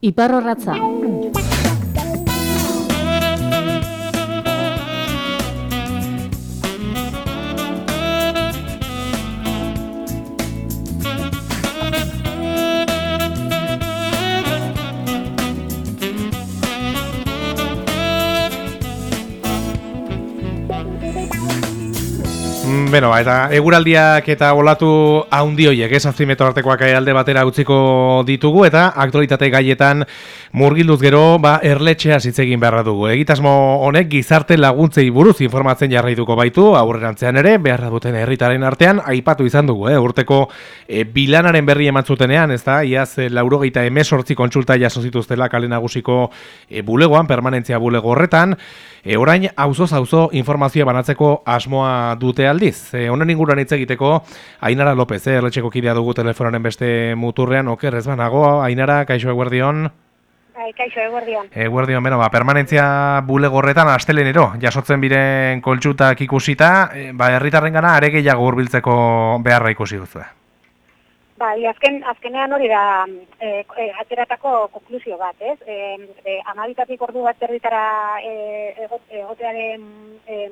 Iparrorratza. Beno, ba, eta eguraldiak eta olatu haundi hoiek, ez metro artekoak alde batera utziko ditugu, eta aktualitate gaietan murgilduz gero, ba, erletxea zitzegin beharra dugu. Egitasmo honek gizarte laguntzei buruz informatzen jarraituko baitu, aurrerantzean ere, beharra duten herritaren artean, aipatu izan dugu, eh? urteko e, bilanaren berri ematzutenean, ez da, iaz, e, laurogeita emesortzi kontsulta jaso zituztela kale nagusiko e, bulegoan, permanentzia bulego horretan, E, orain, auzoz auzo informazioa banatzeko asmoa dute aldiz. E, honen inguruan hitz egiteko, Ainara López, eh, erletxeko kidea dugu telefonaren beste muturrean, oker, ez banago, Ainara, kaixo eguerdion? Bai, kaixo, eguerdion. Eguerdion, beno, ba, permanentzia bule gorretan astelenero, jasotzen biren koltsutak ikusita, e, ba, herritarren gana, are gehiago hurbiltzeko beharra ikusi duzu. Bai, azken, azkenean hori da e, e, ateratako konklusio bat, ez? E, e, amabitatik ordu bat herritara e, egotearen e,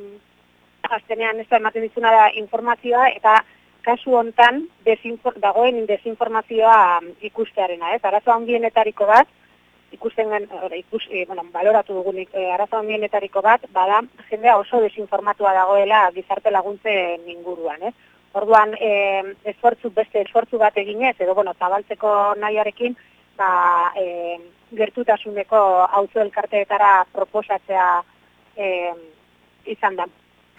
azkenean ez da ematen dizuna da informazioa eta kasu hontan desinfor, dagoen desinformazioa ikustearena, ez? Arazo handienetariko bat, ikusten gen, ora, ikus, e, bueno, baloratu dugunik, e, arazo handienetariko bat, bada, jendea oso desinformatua dagoela gizarte laguntzen inguruan, ez? Orduan, e, esfortzu, beste esfortzu bat eginez, edo, bueno, zabaltzeko nahiarekin, ba, e, gertutasuneko auzo elkarteetara proposatzea e, izan da.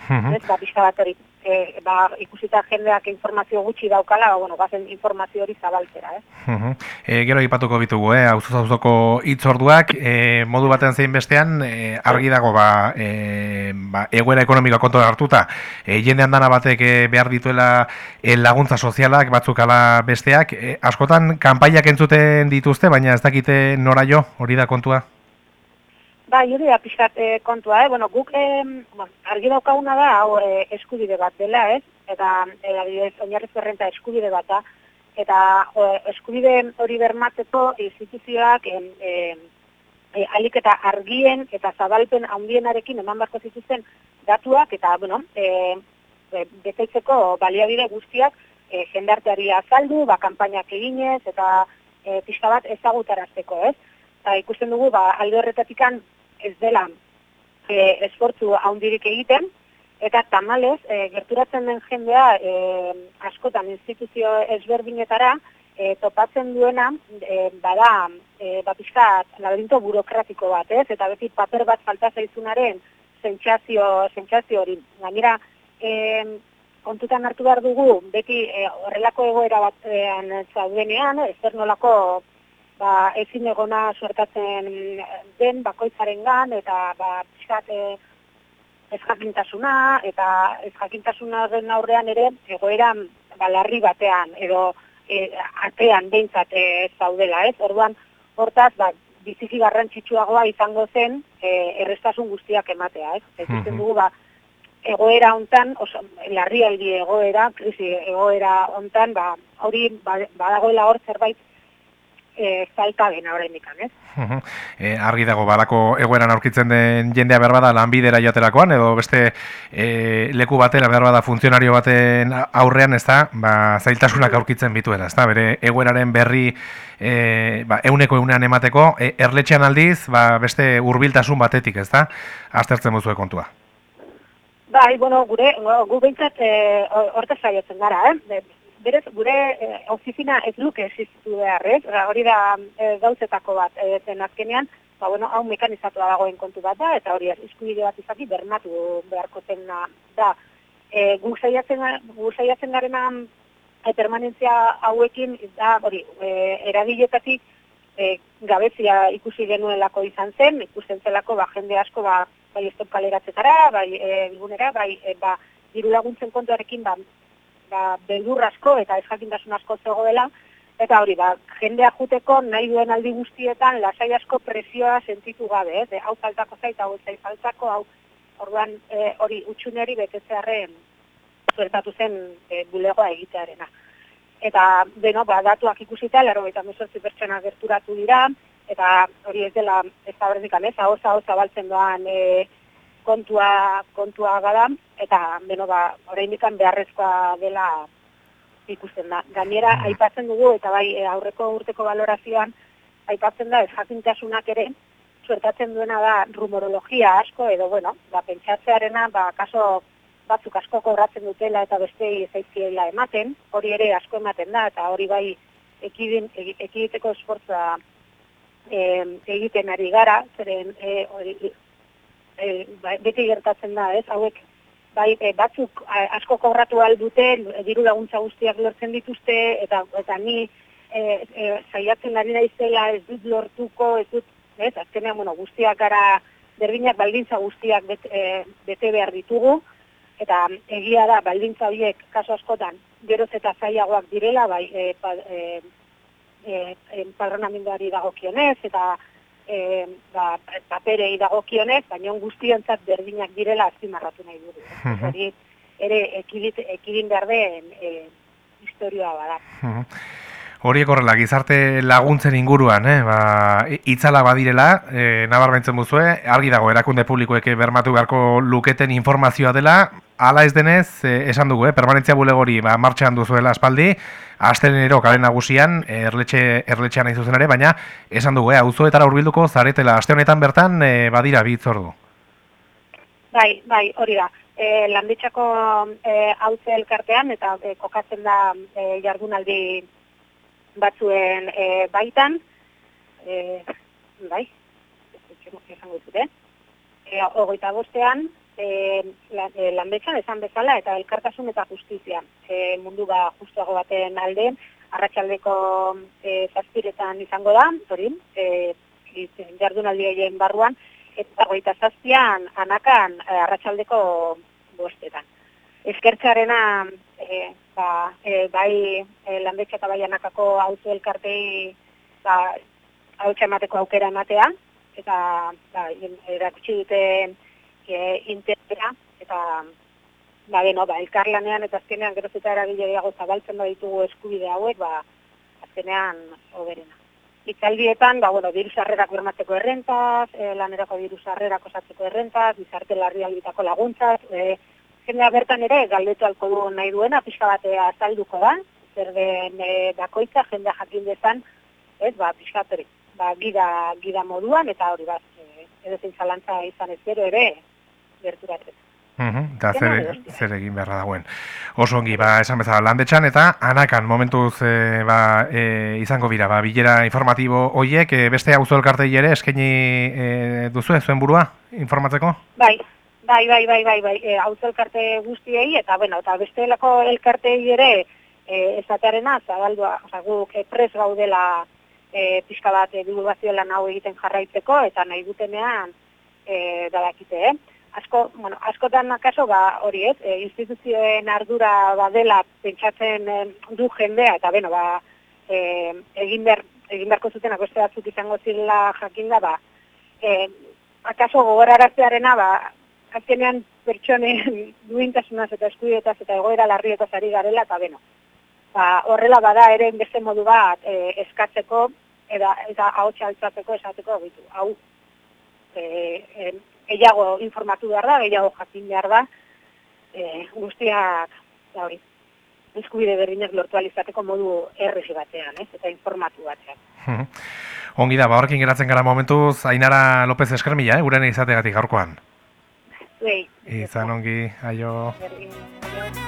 Ez, ba, pixka bat hori e, ba, ikusita jendeak informazio gutxi daukala, ba, bueno, bazen informazio hori zabaltzera, eh? Uh e, gero ipatuko bitugu, eh, auzuz auzoko itzorduak, e, modu baten zein bestean, e, argi dago, ba, e, ba, egoera ekonomikoa konto hartuta, e, jende handana batek e, behar dituela e, laguntza sozialak, batzuk ala besteak, e, askotan, kanpaiak entzuten dituzte, baina ez dakite nora jo, hori da kontua? Ba, hori da e, kontua, eh? bueno, guk e, bueno, argi daukaguna da, hau e, eskubide bat dela, ez? Eta, e, adibidez, oinarrez berrenta eskubide bat da, eta o, eskubide hori bermatzeko instituzioak e, e, alik eta argien eta zabalpen handienarekin eman barko zituzen datuak, eta, bueno, e, e, beteitzeko baliabide guztiak e, jendarteari azaldu, ba, kampainak eginez, eta e, pixka bat ezagutarazteko, ez? Eta ikusten dugu, ba, alde horretatikan ez dela e, esportzu haundirik egiten, eta tamalez, e, gerturatzen den jendea e, askotan instituzio ezberdinetara e, topatzen duena, e, bada, e, bapiskat, labirinto burokratiko bat, ez? Eta beti paper bat falta zaizunaren sentsazio, sentsazio hori. Gainera, e, kontutan hartu behar dugu, beti e, horrelako egoera batean zaudenean, ez nolako ba, ezin egona suertatzen den bakoitzaren gan, eta ba, pixkat e, ez jakintasuna, eta ez jakintasuna den aurrean ere, egoera balarri batean, edo e, artean behintzat e, zaudela, ez? Orduan, hortaz, ba, biziki garrantzitsuagoa izango zen e, errestasun guztiak ematea, ez? Ez mm dugu, ba, egoera hontan, oso, larrialdi egoera, krisi egoera hontan, ba, hori ba, badagoela hor zerbait e, falta dena horrein ez? e, argi dago, balako egoeran aurkitzen den jendea behar bada lanbidera jaterakoan, edo beste e, leku batera behar bada funtzionario baten aurrean, ez da, ba, zailtasunak aurkitzen bituela, ez da, bere egoeraren berri e, ba, euneko eunean emateko, e, erletxean aldiz, ba, beste hurbiltasun batetik, ez da, aztertzen buzue kontua. Bai, bueno, gure, gu behintzat horta saiatzen gara, eh? Berez, gure e, ofizina ez luke existitu behar, ez? Hori da e, gauzetako bat, e, zen azkenean, ba, bueno, hau mekanizatu dagoen kontu bat da, eta hori izkubide bat izaki bernatu beharko zena da. E, gu saiatzen garena e, permanentzia hauekin, da, hori, e, eragiletatik e, gabezia ikusi genuelako izan zen, ikusten zelako, ba, jende asko, ba, bai estop kaleratzetara, bai e, bilgunera, bai, e, ba, diru laguntzen kontuarekin, ba, ba, beldur asko eta ezjakintasun asko zegoela, eta hori, ba, jendea juteko nahi duen aldi guztietan lasai asko presioa sentitu gabe? Eh? hau faltako zait, hau zait faltako, hau orduan e, hori utxuneri betetzearen zuertatu zen e, bulegoa egitearena. Eta, beno, ba, datuak ikusita, laro eta mesortzi pertsona gerturatu dira, eta hori ez dela ez da berdikan ez, hau zabaltzen doan e, kontua, kontua gara, eta beno ba, orain beharrezkoa dela ikusten da. Gainera, mm. aipatzen dugu, eta bai e, aurreko urteko valorazioan, aipatzen da, ez jakintasunak ere, suertatzen duena da rumorologia asko, edo, bueno, ba, pentsatzearena, ba, kaso batzuk asko kobratzen dutela eta bestei zaizkiela ematen, hori ere asko ematen da, eta hori bai ekidin, ekiditeko esportza e, egiten ari gara, zeren e, hori, e, ba, beti gertatzen da, ez, hauek bai, e, batzuk asko kobratu dute, diru laguntza guztiak lortzen dituzte, eta, eta ni e, e, zaiatzen ari naizela ez dut lortuko, ez dut, ez, azkenean, bueno, guztiak gara, berdinak baldintza guztiak bete, e, bete behar ditugu, eta egia da baldintza horiek kaso askotan geroz eta zailagoak direla bai e, pa, e, e, e dagokionez eta e, ba, paperei dagokionez baina guztiontzat berdinak direla azpimarratu nahi dugu. Hori ere ekidin behar den e, historioa bada Horiek horrela, gizarte laguntzen inguruan, eh? ba, itzala badirela, e, nabarmentzen buzue, argi dago, erakunde publikoek bermatu beharko luketen informazioa dela, ala ez denez, e, esan dugu, eh? permanentzia bulegori ba, martxan duzuela aspaldi, astelenero kalen nagusian, erletxe, erletxean nahi zuzen ere, baina esan dugu, eh? auzoetara urbilduko zaretela, aste honetan bertan, e, badira bitzordu. Bai, bai, hori da. E, Landitxako e, hauze elkartean, eta e, kokatzen da e, jardunaldi batzuen e, baitan, e, bai, esango zute, e, ogoita bostean, e, e landetxan esan bezala eta elkartasun eta justizia. E, mundu ba justuago baten alde, arratsaldeko e, zazpiretan izango da, hori, e, jardunaldi barruan, eta goita zazpian anakan e, arratsaldeko bostetan. Eskertzarena e, ba, e, bai e, landetxe eta bai anakako auto elkartei ba, hau emateko aukera ematea, eta ba, erakutsi dute e, intera, eta ba, beno, ba, elkarlanean eta azkenean geroz eta erabilegiago zabaltzen da ditugu eskubide hauek, ba, azkenean oberena. Itzaldietan, ba, bueno, diru sarrerak bermatzeko errentaz, e, lanerako diru sarrerak osatzeko errentaz, bizarte larri albitako laguntzaz, e, jendea bertan ere galdetu alko du nahi duena, pixka batea azalduko da, zer den e, bakoitza jendea jakin dezan, ez, ba, pixka ba, gida, gida moduan, eta hori bat, e, edo zein zalantza izan ez gero ere, gerturatzen. Uhum, eta zer, zer egin beharra dagoen. Oso ongi, ba, esan bezala, landetxan eta anakan momentuz e, ba, e, izango bira, ba, bilera informatibo hoiek, e, beste hau elkartei ere eskaini e, duzu, zuen burua, informatzeko? Bai, Bai, bai, bai, bai, bai, e, elkarte guztiei, eta, bueno, eta beste lako elkartei ere, e, esatearena, zabaldua, oza, guk e, pres gaudela e, pixka bat e, divulgazio lan hau egiten jarraitzeko, eta nahi dutenean e, dalakite, eh? Asko, bueno, askotan akaso, ba, hori ez, e, instituzioen ardura badela pentsatzen e, du jendea, eta, bueno, ba, e, egin, ber, egin beharko zuten akoste batzuk izango zila jakinda, ba, e, akaso gogoraraztearena, ba, azkenean pertsonen duintasunaz eta eskudietaz eta egoera larrietaz ari garela, eta beno. Ba, horrela bada ere beste modu bat e, eskatzeko eta, eta hau txaltzateko esateko bitu. Hau, e, e, gehiago informatu behar da, gehiago jakin behar da, e, guztiak, da hori, eskubide berdinak lortu alizateko modu errezi batean, ez? eta informatu batean. Ongi da, ba, horrekin geratzen gara momentuz, Ainara López Eskermila, eh? guren izategatik gaurkoan. Okay. Izan ongi, aio. Berri.